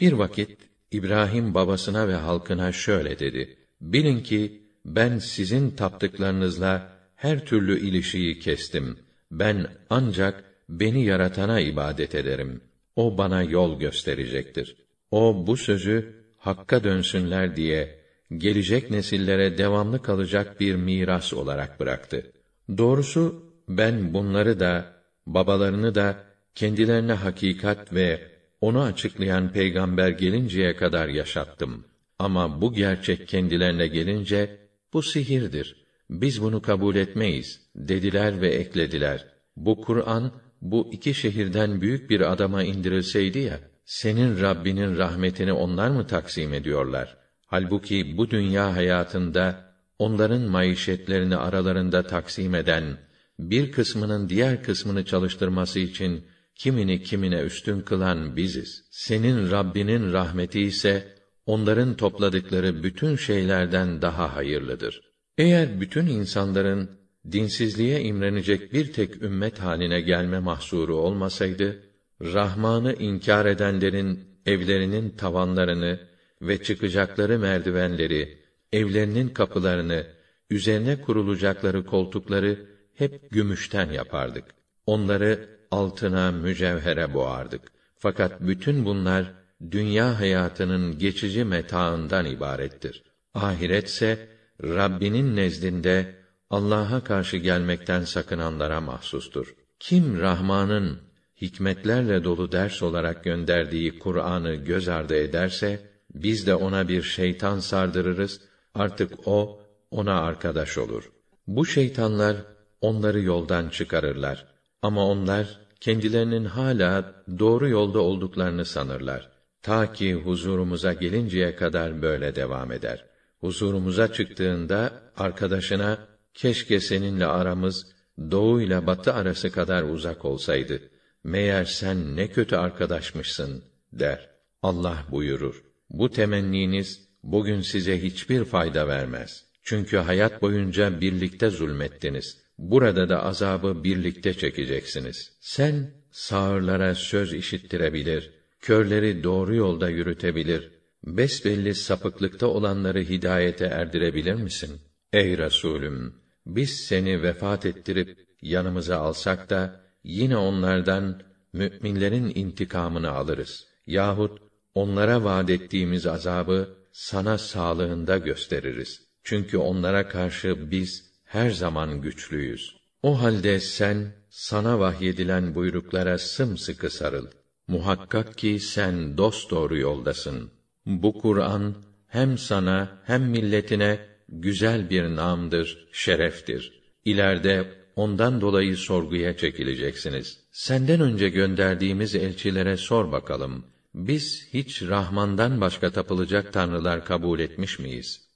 Bir vakit İbrahim babasına ve halkına şöyle dedi: Bilin ki ben sizin taptıklarınızla her türlü ilişiği kestim. Ben ancak beni yaratana ibadet ederim. O bana yol gösterecektir. O bu sözü hakka dönsünler diye gelecek nesillere devamlı kalacak bir miras olarak bıraktı. Doğrusu ben bunları da babalarını da kendilerine hakikat ve onu açıklayan peygamber gelinceye kadar yaşattım. Ama bu gerçek kendilerine gelince bu sihirdir. Biz bunu kabul etmeyiz dediler ve eklediler. Bu Kur'an bu iki şehirden büyük bir adama indirilseydi ya, senin Rabbinin rahmetini onlar mı taksim ediyorlar? Halbuki bu dünya hayatında onların maişetlerini aralarında taksim eden, bir kısmının diğer kısmını çalıştırması için kimini kimine üstün kılan biziz. Senin Rabbinin rahmeti ise onların topladıkları bütün şeylerden daha hayırlıdır. Eğer bütün insanların dinsizliğe imrenecek bir tek ümmet haline gelme mahsuru olmasaydı, Rahman'ı inkar edenlerin evlerinin tavanlarını ve çıkacakları merdivenleri, evlerinin kapılarını, üzerine kurulacakları koltukları hep gümüşten yapardık. Onları altına, mücevhere boğardık. Fakat bütün bunlar dünya hayatının geçici metaından ibarettir. Ahiretse Rabbinin nezdinde Allah'a karşı gelmekten sakınanlara mahsustur. Kim Rahman'ın hikmetlerle dolu ders olarak gönderdiği Kur'an'ı göz ardı ederse biz de ona bir şeytan sardırırız. Artık o ona arkadaş olur. Bu şeytanlar onları yoldan çıkarırlar. Ama onlar kendilerinin hala doğru yolda olduklarını sanırlar. Ta ki huzurumuza gelinceye kadar böyle devam eder. Huzurumuza çıktığında arkadaşına keşke seninle aramız doğu ile batı arası kadar uzak olsaydı. Meğer sen ne kötü arkadaşmışsın der. Allah buyurur. Bu temenniniz bugün size hiçbir fayda vermez. Çünkü hayat boyunca birlikte zulmettiniz. Burada da azabı birlikte çekeceksiniz. Sen sağırlara söz işittirebilir, körleri doğru yolda yürütebilir, besbelli sapıklıkta olanları hidayete erdirebilir misin? Ey Resulüm, biz seni vefat ettirip yanımıza alsak da yine onlardan müminlerin intikamını alırız. Yahut onlara vaad ettiğimiz azabı sana sağlığında gösteririz. Çünkü onlara karşı biz her zaman güçlüyüz. O halde sen sana vahyedilen buyruklara sımsıkı sarıl. Muhakkak ki sen dost doğru yoldasın. Bu Kur'an hem sana hem milletine güzel bir namdır, şereftir. İleride ondan dolayı sorguya çekileceksiniz. Senden önce gönderdiğimiz elçilere sor bakalım. Biz hiç Rahman'dan başka tapılacak tanrılar kabul etmiş miyiz?